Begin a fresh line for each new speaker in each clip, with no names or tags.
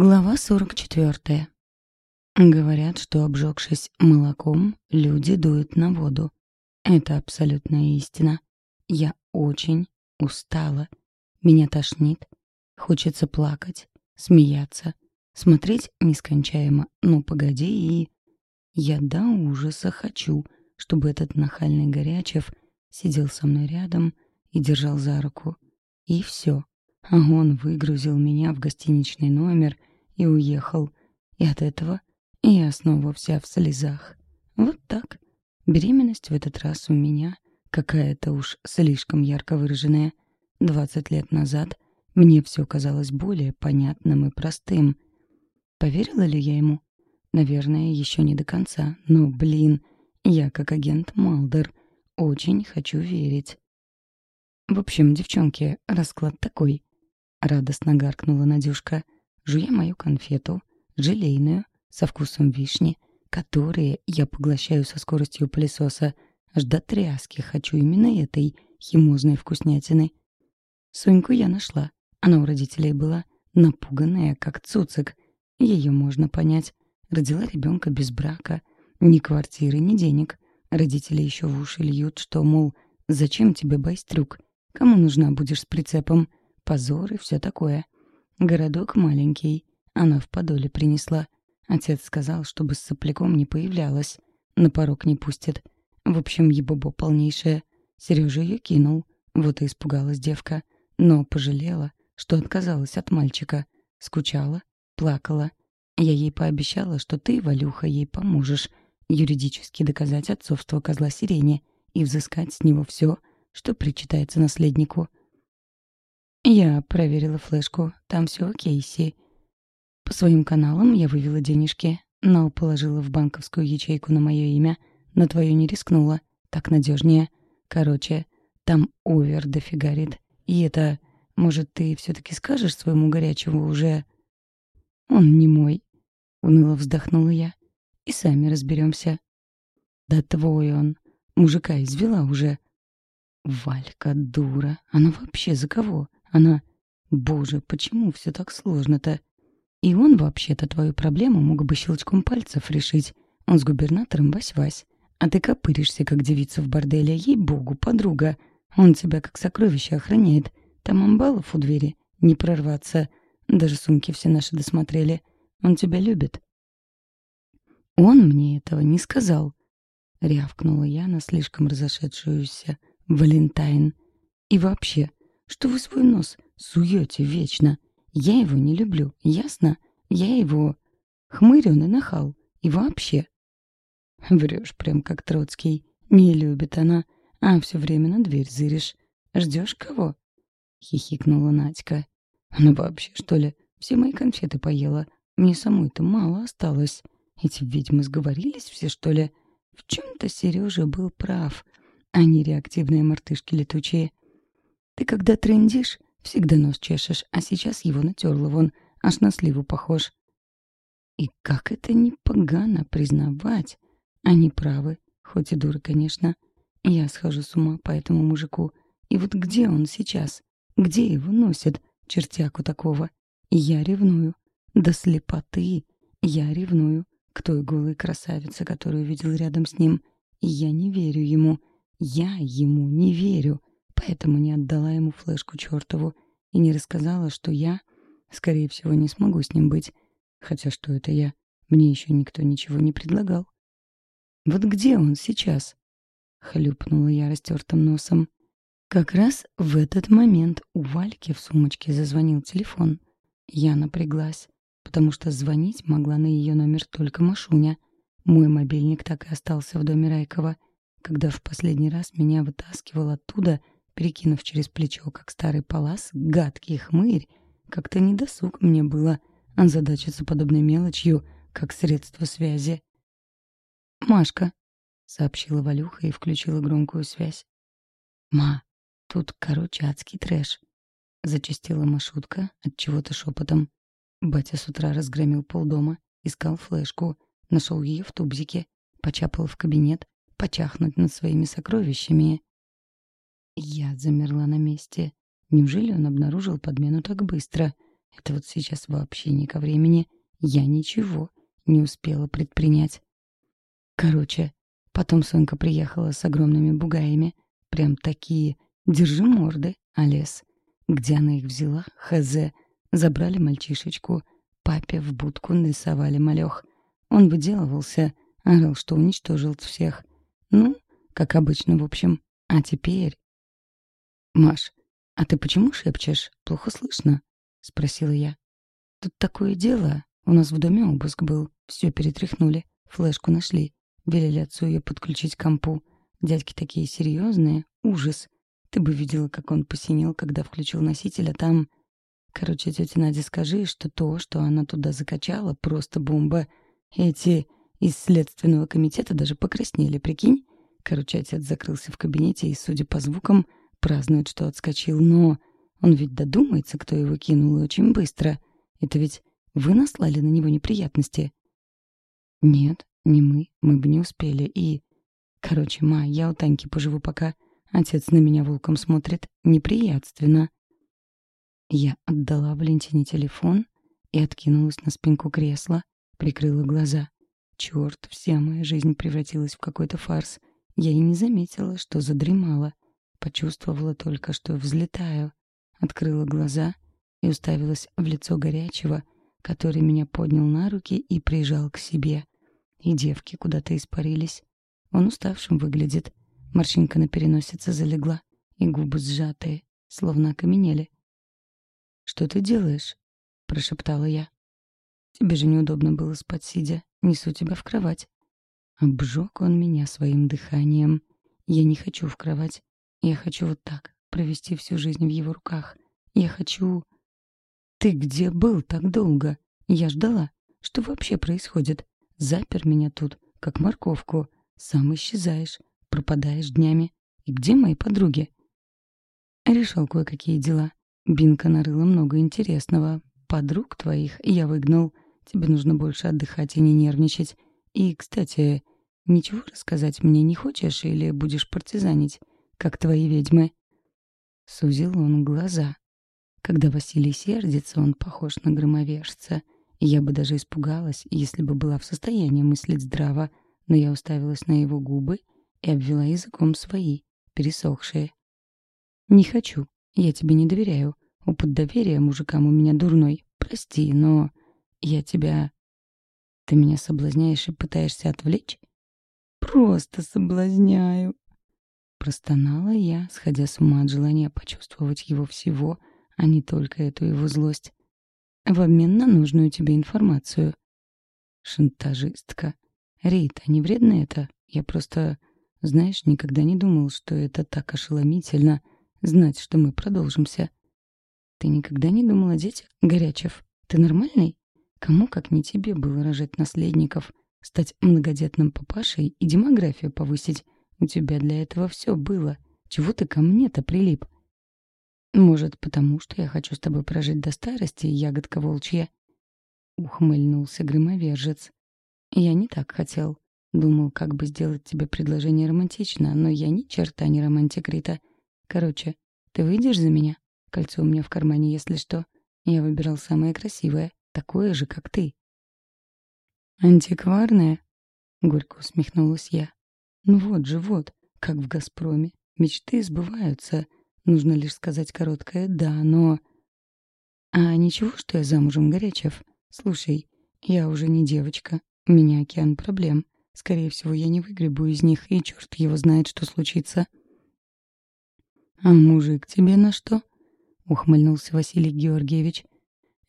Глава 44. Говорят, что, обжегшись молоком, люди дуют на воду. Это абсолютная истина. Я очень устала. Меня тошнит. Хочется плакать, смеяться, смотреть нескончаемо «ну погоди» и... Я до ужаса хочу, чтобы этот нахальный Горячев сидел со мной рядом и держал за руку. И все. А он выгрузил меня в гостиничный номер — и уехал. И от этого я снова вся в слезах. Вот так. Беременность в этот раз у меня какая-то уж слишком ярко выраженная. Двадцать лет назад мне все казалось более понятным и простым. Поверила ли я ему? Наверное, еще не до конца. Но, блин, я как агент Малдер очень хочу верить. В общем, девчонки, расклад такой. Радостно гаркнула Надюшка — жуя мою конфету, желейную, со вкусом вишни, которые я поглощаю со скоростью пылесоса. Аж до тряски хочу именно этой химозной вкуснятины. Соньку я нашла. Она у родителей была, напуганная, как цуцик. Ее можно понять. Родила ребенка без брака. Ни квартиры, ни денег. Родители еще в уши льют, что, мол, зачем тебе байстрюк? Кому нужна будешь с прицепом? Позор и все такое. — Городок маленький, она в подоле принесла. Отец сказал, чтобы с сопляком не появлялась, на порог не пустит. В общем, ебобо полнейшее. Сережа ее кинул, вот и испугалась девка, но пожалела, что отказалась от мальчика. Скучала, плакала. Я ей пообещала, что ты, Валюха, ей поможешь юридически доказать отцовство козла Сирени и взыскать с него все, что причитается наследнику — я проверила флешку. Там все окей, Си. По своим каналам я вывела денежки, но положила в банковскую ячейку на мое имя. На твою не рискнула. Так надежнее. Короче, там овер дофигарит. И это... Может, ты все таки скажешь своему горячему уже? Он не мой. Уныло вздохнула я. И сами разберемся. Да твой он. Мужика извела уже. Валька дура. Она вообще за кого? Она «Боже, почему все так сложно-то?» И он вообще-то твою проблему мог бы щелчком пальцев решить. Он с губернатором вась-вась. А ты копыришься, как девица в борделе, ей-богу, подруга. Он тебя как сокровище охраняет. Там амбалов у двери. Не прорваться. Даже сумки все наши досмотрели. Он тебя любит. Он мне этого не сказал. Рявкнула я на слишком разошедшуюся Валентайн. И вообще, что вы свой нос суете вечно? Я его не люблю, ясно? Я его... Хмырь он и нахал. И вообще. Врешь прям как Троцкий. Не любит она. А все время на дверь зыришь. Ждешь кого? Хихикнула Надька. Ну вообще, что ли? Все мои конфеты поела. Мне самой-то мало осталось. Эти ведьмы сговорились все, что ли? В чем-то Сережа был прав. Они реактивные мартышки летучие. Ты когда трындишь, всегда нос чешешь, а сейчас его натерла вон, аж на сливу похож. И как это непогано признавать. Они правы, хоть и дуры, конечно. Я схожу с ума по этому мужику. И вот где он сейчас? Где его носят, чертяку такого? Я ревную. До слепоты. Я ревную к той голой красавице, которую видел рядом с ним. Я не верю ему. Я ему не верю. Поэтому не отдала ему флешку чертову и не рассказала, что я, скорее всего, не смогу с ним быть. Хотя что это я? Мне еще никто ничего не предлагал. «Вот где он сейчас?» — хлюпнула я растертым носом. Как раз в этот момент у Вальки в сумочке зазвонил телефон. Я напряглась, потому что звонить могла на ее номер только Машуня. Мой мобильник так и остался в доме Райкова, когда в последний раз меня вытаскивал оттуда — перекинув через плечо, как старый палас, гадкий хмырь, как-то недосуг мне было озадачиться подобной мелочью, как средство связи. «Машка», — сообщила Валюха и включила громкую связь. «Ма, тут, короче, адский трэш», — зачастила Машутка от чего-то шепотом. Батя с утра разгромил полдома, искал флешку, нашел ее в тубзике, почапал в кабинет, почахнуть над своими сокровищами. Я замерла на месте. Неужели он обнаружил подмену так быстро? Это вот сейчас вообще не ко времени. Я ничего не успела предпринять. Короче, потом Сонька приехала с огромными бугаями. Прям такие «держи морды, Олес». Где она их взяла? Хз. Забрали мальчишечку. Папе в будку нарисовали малех. Он выделывался, орал, что уничтожил всех. Ну, как обычно, в общем. А теперь «Маш, а ты почему шепчешь? Плохо слышно?» — спросила я. «Тут такое дело. У нас в доме обыск был. Все перетряхнули. Флешку нашли. Велели отцу ее подключить к компу. Дядьки такие серьезные. Ужас. Ты бы видела, как он посинел, когда включил носитель, а там... Короче, тетя Надя, скажи, что то, что она туда закачала, просто бомба. Эти из Следственного комитета даже покраснели, прикинь? Короче, отец закрылся в кабинете и, судя по звукам, Празднует, что отскочил, но он ведь додумается, кто его кинул, и очень быстро. Это ведь вы наслали на него неприятности. Нет, не мы, мы бы не успели, и... Короче, ма, я у Таньки поживу пока. Отец на меня волком смотрит неприятственно. Я отдала Валентине телефон и откинулась на спинку кресла, прикрыла глаза. Черт, вся моя жизнь превратилась в какой-то фарс. Я и не заметила, что задремала. Почувствовала только, что взлетаю. Открыла глаза и уставилась в лицо горячего, который меня поднял на руки и прижал к себе. И девки куда-то испарились. Он уставшим выглядит. Морщинка на переносице залегла, и губы сжатые, словно окаменели. «Что ты делаешь?» — прошептала я. «Тебе же неудобно было спать сидя. Несу тебя в кровать». Обжег он меня своим дыханием. Я не хочу в кровать. Я хочу вот так, провести всю жизнь в его руках. Я хочу... Ты где был так долго? Я ждала. Что вообще происходит? Запер меня тут, как морковку. Сам исчезаешь, пропадаешь днями. И где мои подруги? Решал кое-какие дела. Бинка нарыла много интересного. Подруг твоих я выгнал. Тебе нужно больше отдыхать и не нервничать. И, кстати, ничего рассказать мне не хочешь или будешь партизанить? как твои ведьмы». Сузил он глаза. Когда Василий сердится, он похож на громовержца. Я бы даже испугалась, если бы была в состоянии мыслить здраво, но я уставилась на его губы и обвела языком свои, пересохшие. «Не хочу. Я тебе не доверяю. Опыт доверия мужикам у меня дурной. Прости, но я тебя...» «Ты меня соблазняешь и пытаешься отвлечь?» «Просто соблазняю», Простонала я, сходя с ума от желания почувствовать его всего, а не только эту его злость. В обмен на нужную тебе информацию. Шантажистка. Рейд, а не вредно это? Я просто, знаешь, никогда не думал, что это так ошеломительно — знать, что мы продолжимся. Ты никогда не думал о детях, Горячев? Ты нормальный? Кому, как не тебе, было рожать наследников, стать многодетным папашей и демографию повысить? У тебя для этого все было. Чего ты ко мне-то прилип? Может, потому что я хочу с тобой прожить до старости, ягодка волчья? Ухмыльнулся громовержец. Я не так хотел. Думал, как бы сделать тебе предложение романтично, но я ни черта не романтик, Рита. Короче, ты выйдешь за меня? Кольцо у меня в кармане, если что. Я выбирал самое красивое, такое же, как ты. «Антикварное?» — горько усмехнулась я. Вот же, вот, как в «Газпроме». Мечты сбываются. Нужно лишь сказать короткое «да», но... А ничего, что я замужем, Горячев? Слушай, я уже не девочка. У меня океан проблем. Скорее всего, я не выгребу из них, и черт его знает, что случится. А мужик тебе на что? Ухмыльнулся Василий Георгиевич.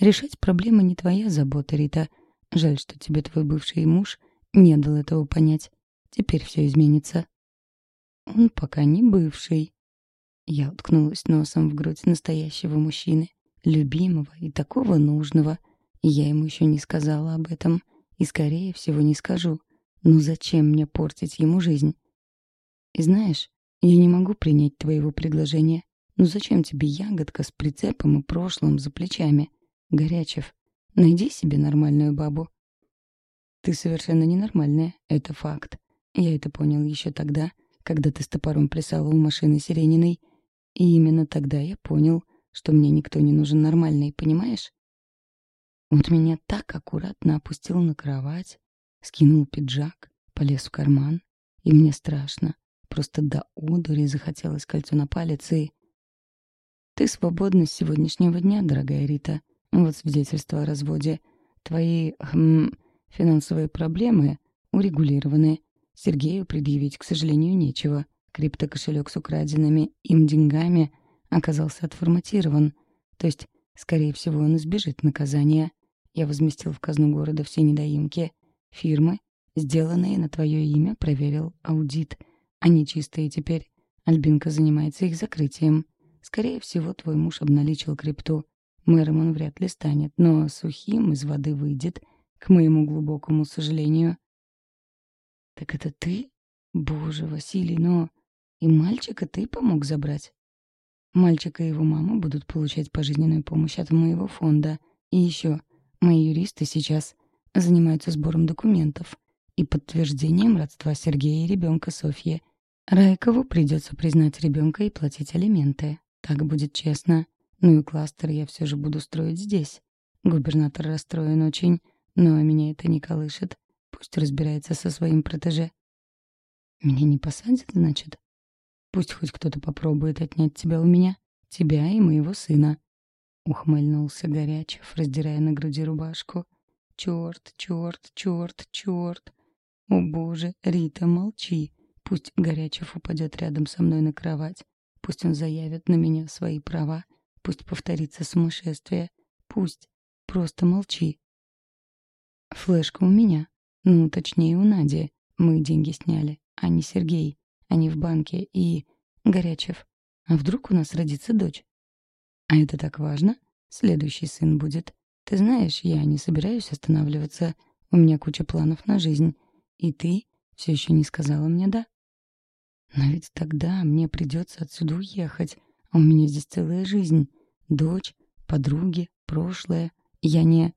Решать проблемы не твоя забота, Рита. Жаль, что тебе твой бывший муж не дал этого понять. Теперь все изменится. Он пока не бывший. Я уткнулась носом в грудь настоящего мужчины, любимого и такого нужного. Я ему еще не сказала об этом и, скорее всего, не скажу. Но зачем мне портить ему жизнь? И знаешь, я не могу принять твоего предложения. Ну зачем тебе ягодка с прицепом и прошлым за плечами? Горячев, найди себе нормальную бабу. Ты совершенно ненормальная, это факт. Я это понял еще тогда, когда ты с топором плясала у машины Сирениной. И именно тогда я понял, что мне никто не нужен нормальный, понимаешь? Вот меня так аккуратно опустил на кровать, скинул пиджак, полез в карман, и мне страшно. Просто до одури захотелось кольцо на палец и... Ты свободна с сегодняшнего дня, дорогая Рита. Вот свидетельство о разводе. Твои, хм, финансовые проблемы урегулированы. Сергею предъявить, к сожалению, нечего. Криптокошелек с украденными им деньгами оказался отформатирован. То есть, скорее всего, он избежит наказания. Я возместил в казну города все недоимки. Фирмы, сделанные на твое имя, проверил аудит. Они чистые теперь. Альбинка занимается их закрытием. Скорее всего, твой муж обналичил крипту. Мэром он вряд ли станет, но сухим из воды выйдет, к моему глубокому сожалению. «Так это ты? Боже, Василий, но и мальчика ты помог забрать?» «Мальчика и его мама будут получать пожизненную помощь от моего фонда. И еще, мои юристы сейчас занимаются сбором документов и подтверждением родства Сергея и ребенка Софьи. Райкову придется признать ребенка и платить алименты. Так будет честно. Ну и кластер я все же буду строить здесь. Губернатор расстроен очень, но меня это не колышет. Пусть разбирается со своим протеже. Меня не посадят, значит? Пусть хоть кто-то попробует отнять тебя у меня, тебя и моего сына. Ухмыльнулся Горячев, раздирая на груди рубашку. Черт, черт, черт, черт. О боже, Рита, молчи. Пусть Горячев упадет рядом со мной на кровать. Пусть он заявит на меня свои права. Пусть повторится сумасшествие. Пусть. Просто молчи. Флешка у меня. Ну, точнее, у Нади. Мы деньги сняли, а не Сергей. Они в банке и... Горячев. А вдруг у нас родится дочь? А это так важно? Следующий сын будет. Ты знаешь, я не собираюсь останавливаться. У меня куча планов на жизнь. И ты все еще не сказала мне «да». Но ведь тогда мне придется отсюда уехать. А у меня здесь целая жизнь. Дочь, подруги, прошлое. Я не...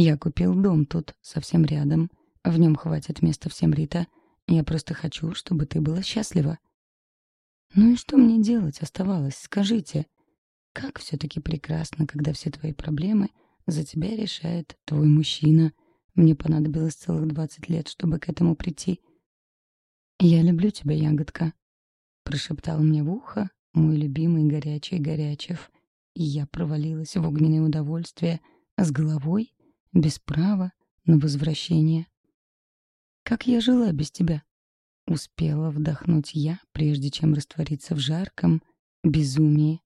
Я купил дом тут, совсем рядом. В нем хватит места всем, Рита. Я просто хочу, чтобы ты была счастлива». «Ну и что мне делать оставалось? Скажите. Как все-таки прекрасно, когда все твои проблемы за тебя решает твой мужчина. Мне понадобилось целых двадцать лет, чтобы к этому прийти». «Я люблю тебя, ягодка», — прошептал мне в ухо мой любимый горячий Горячев. И я провалилась в огненное удовольствие с головой без права на возвращение. Как я жила без тебя? Успела вдохнуть я, прежде чем раствориться в жарком безумии.